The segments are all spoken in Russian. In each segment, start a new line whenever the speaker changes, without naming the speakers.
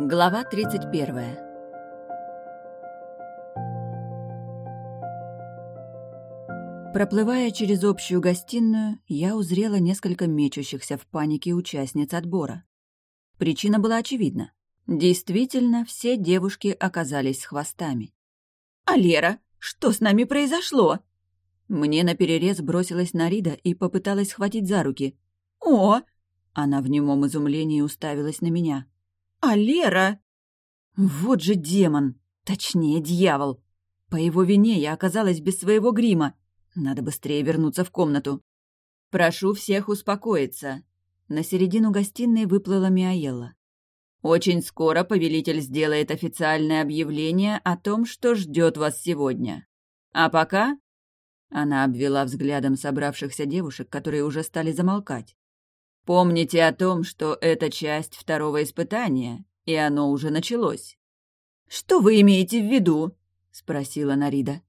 Глава 31 Проплывая через общую гостиную, я узрела несколько мечущихся в панике участниц отбора. Причина была очевидна. Действительно, все девушки оказались с хвостами.
«А Лера, что с нами произошло?»
Мне наперерез бросилась Нарида и попыталась схватить за руки.
«О!»
Она в немом изумлении уставилась на меня.
«А Лера?»
Вот же демон! Точнее, дьявол! По его вине я оказалась без своего грима. Надо быстрее вернуться в комнату. «Прошу всех успокоиться». На середину гостиной выплыла Миаелла. «Очень скоро повелитель сделает официальное объявление о том, что ждет вас сегодня. А пока...» Она обвела взглядом собравшихся девушек, которые уже стали замолкать. «Помните о том, что это часть второго испытания, и оно уже началось».
«Что вы имеете в виду?» — спросила Нарида.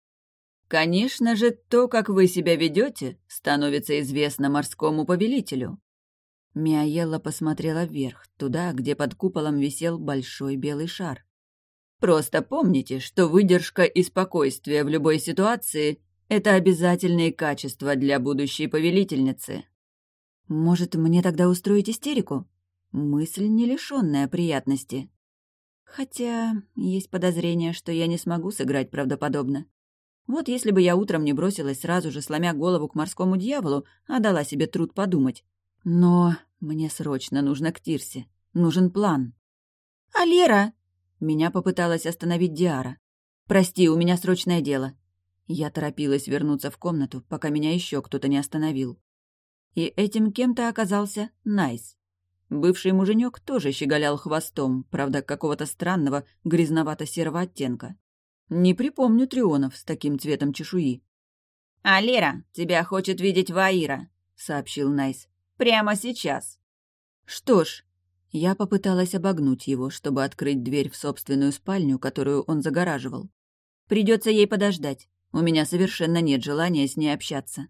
Конечно же, то, как вы себя ведете, становится известно морскому повелителю. Миаелла посмотрела вверх, туда, где под куполом висел большой белый шар. Просто помните, что выдержка и спокойствие в любой ситуации — это обязательные качества для будущей повелительницы. Может, мне тогда устроить истерику? Мысль, не лишенная приятности. Хотя есть подозрение, что я не смогу сыграть правдоподобно. Вот если бы я утром не бросилась сразу же, сломя голову к морскому дьяволу, а дала себе труд подумать. Но мне срочно нужно к Тирсе. Нужен план.
«Алера?»
Меня попыталась остановить Диара. «Прости, у меня срочное дело». Я торопилась вернуться в комнату, пока меня еще кто-то не остановил. И этим кем-то оказался Найс. Бывший муженек тоже щеголял хвостом, правда, какого-то странного, грязновато-серого оттенка. Не припомню тритонов с таким цветом чешуи.
«Алера, тебя хочет видеть Ваира», — сообщил Найс. «Прямо сейчас».
Что ж, я попыталась обогнуть его, чтобы открыть дверь в собственную спальню, которую он загораживал. Придется ей подождать. У меня совершенно нет желания с ней общаться.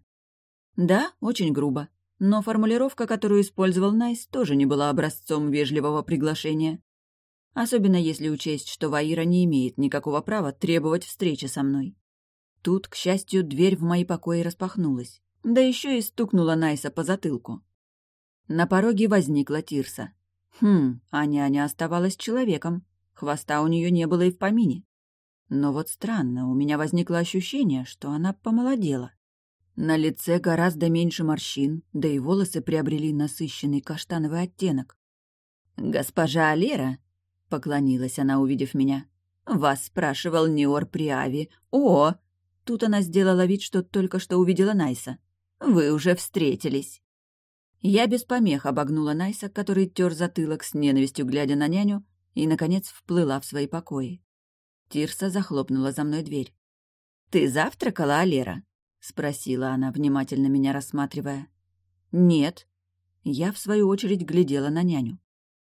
Да, очень грубо. Но формулировка, которую использовал Найс, тоже не была образцом вежливого приглашения. Особенно если учесть, что Ваира не имеет никакого права требовать встречи со мной. Тут, к счастью, дверь в мои покои распахнулась. Да еще и стукнула Найса по затылку. На пороге возникла Тирса. Хм, а няня оставалась человеком. Хвоста у нее не было и в помине. Но вот странно, у меня возникло ощущение, что она помолодела. На лице гораздо меньше морщин, да и волосы приобрели насыщенный каштановый оттенок. «Госпожа Алера», Поклонилась она, увидев меня. «Вас спрашивал Ниор Приави. О!» Тут она сделала вид, что только что увидела Найса. «Вы уже встретились». Я без помех обогнула Найса, который тер затылок с ненавистью, глядя на няню, и, наконец, вплыла в свои покои. Тирса захлопнула за мной дверь. «Ты завтракала, Алера?» — спросила она, внимательно меня рассматривая. «Нет». Я, в свою очередь, глядела на няню.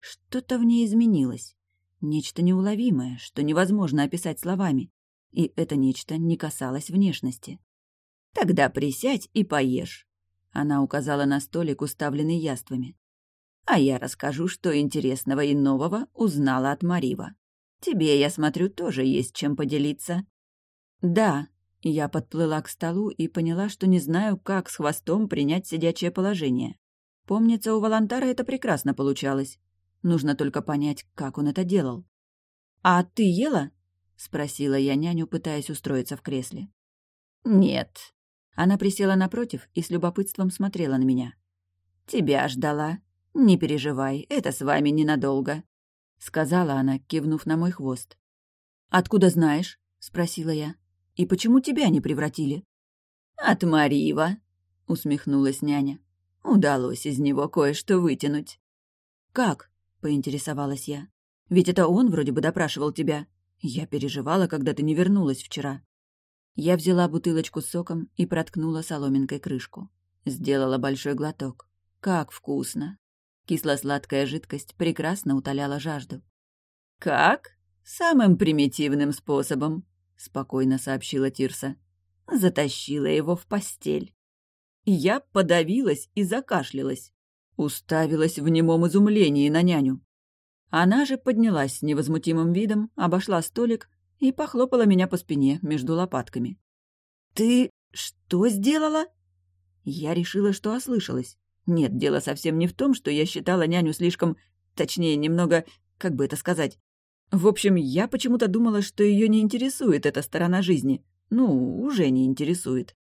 Что-то в ней изменилось. Нечто неуловимое, что невозможно описать словами. И это нечто не касалось внешности. «Тогда присядь и поешь», — она указала на столик, уставленный яствами. «А я расскажу, что интересного и нового узнала от Марива. Тебе, я смотрю, тоже есть чем поделиться». «Да», — я подплыла к столу и поняла, что не знаю, как с хвостом принять сидячее положение. Помнится, у Волонтара это прекрасно получалось. Нужно только понять, как он это делал. «А ты ела?» — спросила я няню, пытаясь устроиться в кресле. «Нет». Она присела напротив и с любопытством смотрела на меня. «Тебя ждала. Не переживай, это с вами ненадолго», — сказала она, кивнув на мой хвост. «Откуда знаешь?» — спросила я. «И почему тебя не превратили?» «От Марива», — усмехнулась няня. «Удалось из него кое-что вытянуть». «Как?» — поинтересовалась я. «Ведь это он вроде бы допрашивал тебя. Я переживала, когда ты не вернулась вчера». Я взяла бутылочку с соком и проткнула соломинкой крышку. Сделала большой глоток. Как вкусно! Кисло-сладкая жидкость прекрасно утоляла жажду. «Как? Самым примитивным способом», — спокойно сообщила Тирса. Затащила его в постель. Я подавилась и закашлялась. Уставилась в немом изумлении на няню. Она же поднялась с невозмутимым видом, обошла столик и похлопала меня по спине между лопатками. «Ты что сделала?» Я решила, что ослышалась. Нет, дело совсем не в том, что я считала няню слишком... Точнее, немного... Как бы это сказать? В общем, я почему-то думала, что ее не интересует эта сторона жизни. Ну, уже не интересует.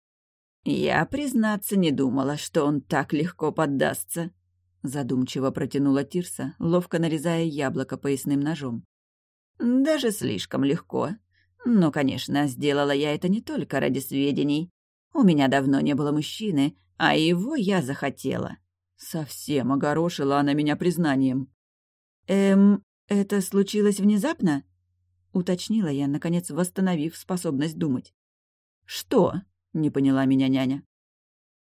Я, признаться, не думала, что он так легко поддастся. Задумчиво протянула Тирса, ловко нарезая яблоко поясным ножом. Даже слишком легко. Но, конечно, сделала я это не только ради сведений. У меня давно не было мужчины, а его я захотела. Совсем огорошила она меня признанием. «Эм, это случилось внезапно?» — уточнила я, наконец восстановив способность думать. «Что?» — не поняла меня няня.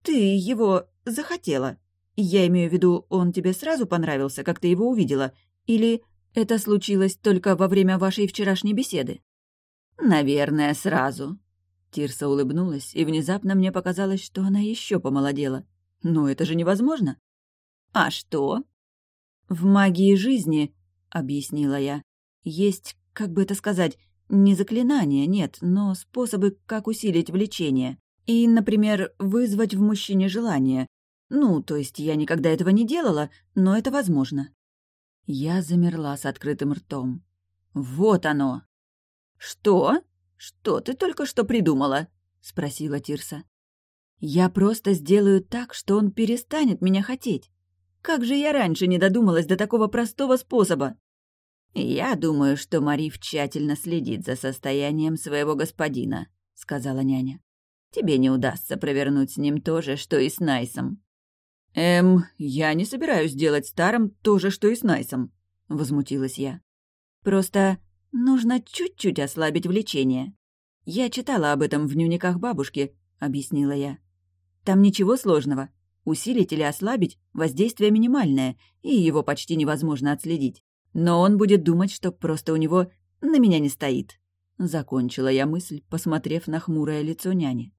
«Ты его захотела. Я имею в виду, он тебе сразу понравился, как ты его увидела? Или это случилось только во время вашей вчерашней беседы?» «Наверное, сразу». Тирса улыбнулась, и внезапно мне показалось, что она еще помолодела. «Но это же невозможно!» «А что?» «В магии жизни», — объяснила я, — «есть, как бы это сказать, не заклинания, нет, но способы, как усилить влечение. И, например, вызвать в мужчине желание. Ну, то есть я никогда этого не делала, но это возможно. Я замерла с открытым ртом. Вот оно! Что? Что ты только что придумала? спросила Тирса. Я просто сделаю так, что он перестанет меня хотеть. Как же я раньше не додумалась до такого простого способа? «Я думаю, что Марив тщательно следит за состоянием своего господина», — сказала няня. «Тебе не удастся провернуть с ним то же, что и с Найсом». «Эм, я не собираюсь делать старым то же, что и с Найсом», — возмутилась я. «Просто нужно чуть-чуть ослабить влечение. Я читала об этом в дневниках бабушки», — объяснила я. «Там ничего сложного. Усилить или ослабить — воздействие минимальное, и его почти невозможно отследить. Но он будет думать, что просто у него на меня не стоит. Закончила я мысль, посмотрев на хмурое лицо няни.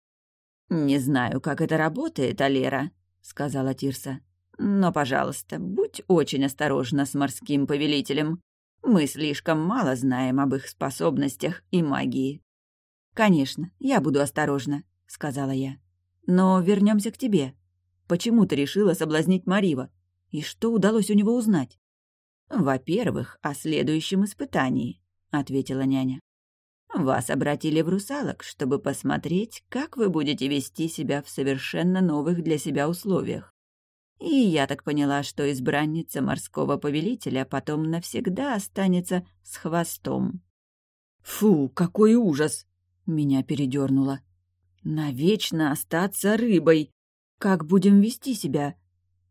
«Не знаю, как это работает, Алера», — сказала Тирса. «Но, пожалуйста, будь очень осторожна с морским повелителем. Мы слишком мало знаем об их способностях и магии». «Конечно, я буду осторожна», — сказала я. «Но вернемся к тебе. Почему ты решила соблазнить Марива? И что удалось у него узнать?» «Во-первых, о следующем испытании», — ответила няня. «Вас обратили в русалок, чтобы посмотреть, как вы будете вести себя в совершенно новых для себя условиях. И я так поняла, что избранница морского повелителя потом навсегда останется с хвостом». «Фу, какой ужас!» — меня передернуло. «Навечно остаться рыбой! Как будем вести себя?»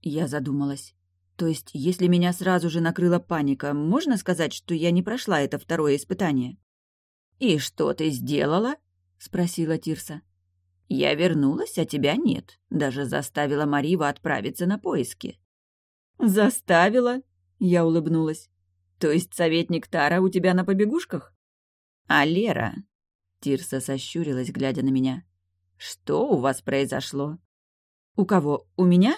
Я задумалась. То есть, если меня сразу же накрыла паника, можно сказать, что я не прошла это второе испытание? «И что ты сделала?» — спросила Тирса. «Я вернулась, а тебя нет. Даже заставила Марива отправиться на поиски». «Заставила?» — я улыбнулась. «То есть советник Тара у тебя на побегушках?» «А Лера?» — Тирса сощурилась, глядя на меня. «Что у вас произошло?» «У кого? У меня?»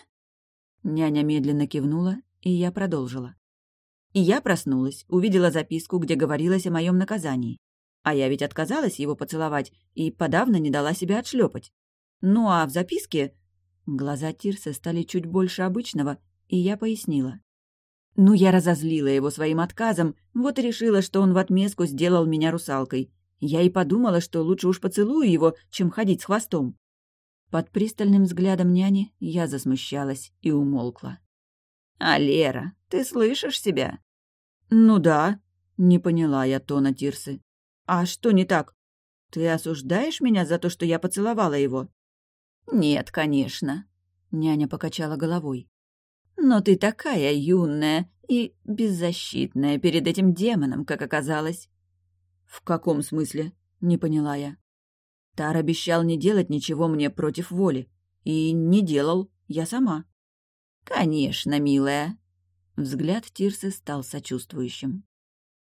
Няня медленно кивнула, и я продолжила. И я проснулась, увидела записку, где говорилось о моем наказании. А я ведь отказалась его поцеловать и подавно не дала себя отшлепать. Ну а в записке... Глаза Тирса стали чуть больше обычного, и я пояснила. Ну, я разозлила его своим отказом, вот и решила, что он в отместку сделал меня русалкой. Я и подумала, что лучше уж поцелую его, чем ходить с хвостом. Под пристальным взглядом няни я засмущалась и умолкла. «А Лера, ты слышишь себя?» «Ну да», — не поняла я тона Тирсы. «А что не так? Ты осуждаешь меня за то, что я поцеловала его?» «Нет, конечно», — няня покачала головой. «Но ты такая юная и беззащитная перед этим демоном, как оказалось». «В каком смысле?» — не поняла я. Тар обещал не делать ничего мне против воли. И не делал, я сама. «Конечно, милая». Взгляд Тирсы стал сочувствующим.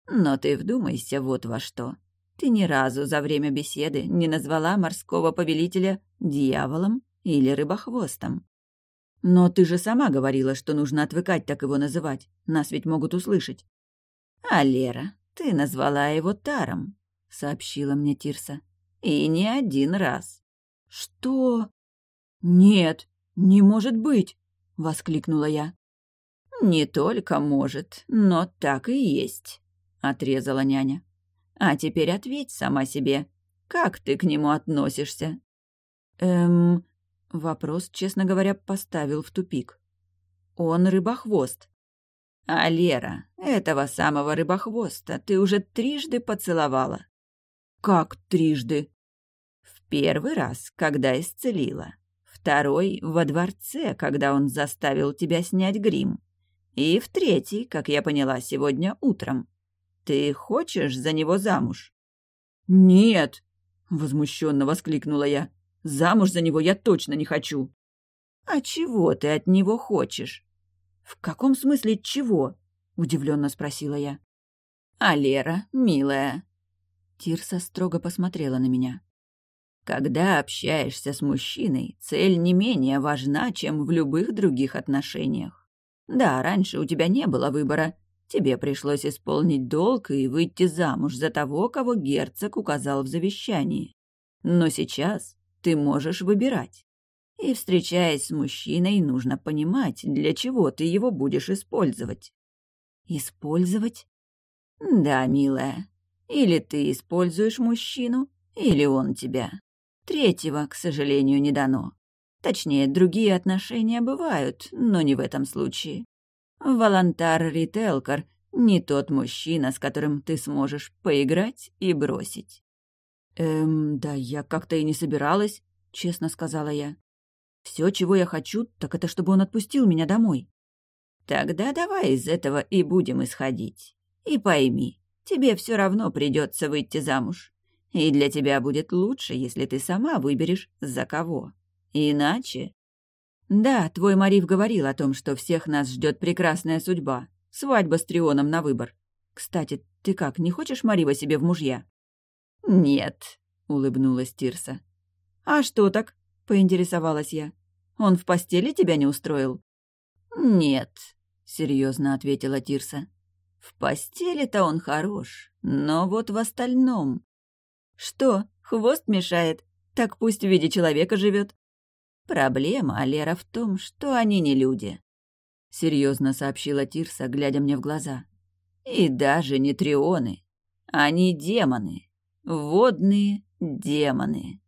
«Но ты вдумайся вот во что. Ты ни разу за время беседы не назвала морского повелителя дьяволом или рыбохвостом. Но ты же сама говорила, что нужно отвыкать так его называть. Нас ведь могут услышать.
А Лера, ты назвала его Таром, сообщила мне Тирса. И не один раз.
Что? Нет, не может быть, воскликнула я.
Не только может, но так и есть, отрезала няня. А теперь ответь сама себе, как ты к нему относишься?
Эм, вопрос, честно говоря, поставил в тупик. Он рыбохвост.
А Лера, этого самого рыбохвоста, ты уже трижды поцеловала.
Как трижды?
В первый раз, когда исцелила. Второй — во дворце, когда он заставил тебя снять грим. И в третий, как я поняла, сегодня утром. Ты хочешь за него замуж?
Нет, возмущенно воскликнула я. Замуж за него я точно не хочу.
А чего ты от него хочешь?
«В каком смысле чего?» — удивленно спросила я.
«А Лера, милая...»
Тирса строго посмотрела на меня.
«Когда общаешься с мужчиной, цель не менее важна, чем в любых других отношениях. Да, раньше у тебя не было выбора. Тебе пришлось исполнить долг и выйти замуж за того, кого герцог указал в завещании. Но сейчас ты можешь выбирать. И, встречаясь с мужчиной, нужно понимать, для чего ты его будешь использовать.
Использовать?
Да, милая. Или ты используешь мужчину, или он тебя. Третьего, к сожалению, не дано. Точнее, другие отношения бывают, но не в этом случае. Волонтар Рителкар — не тот мужчина, с которым ты сможешь поиграть и бросить.
«Эм, да я как-то и не собиралась», — честно сказала я. Все, чего я хочу, так это чтобы он отпустил меня домой.
Тогда давай из этого и будем исходить. И пойми, тебе все равно придется выйти замуж. И для тебя будет лучше, если ты сама выберешь, за кого. Иначе...
Да, твой Марив говорил о том, что всех нас ждет прекрасная судьба. Свадьба с Трионом на выбор. Кстати, ты как, не хочешь Марива себе в мужья?
Нет,
улыбнулась Тирса. А что так? поинтересовалась я. Он в постели тебя не устроил?»
«Нет», — серьезно ответила Тирса. «В постели-то он хорош, но вот в остальном...»
«Что, хвост мешает? Так пусть в виде человека живет.
«Проблема, Алера, в том, что они не люди», — серьезно сообщила Тирса, глядя мне в глаза. «И даже не трионы. Они демоны. Водные демоны».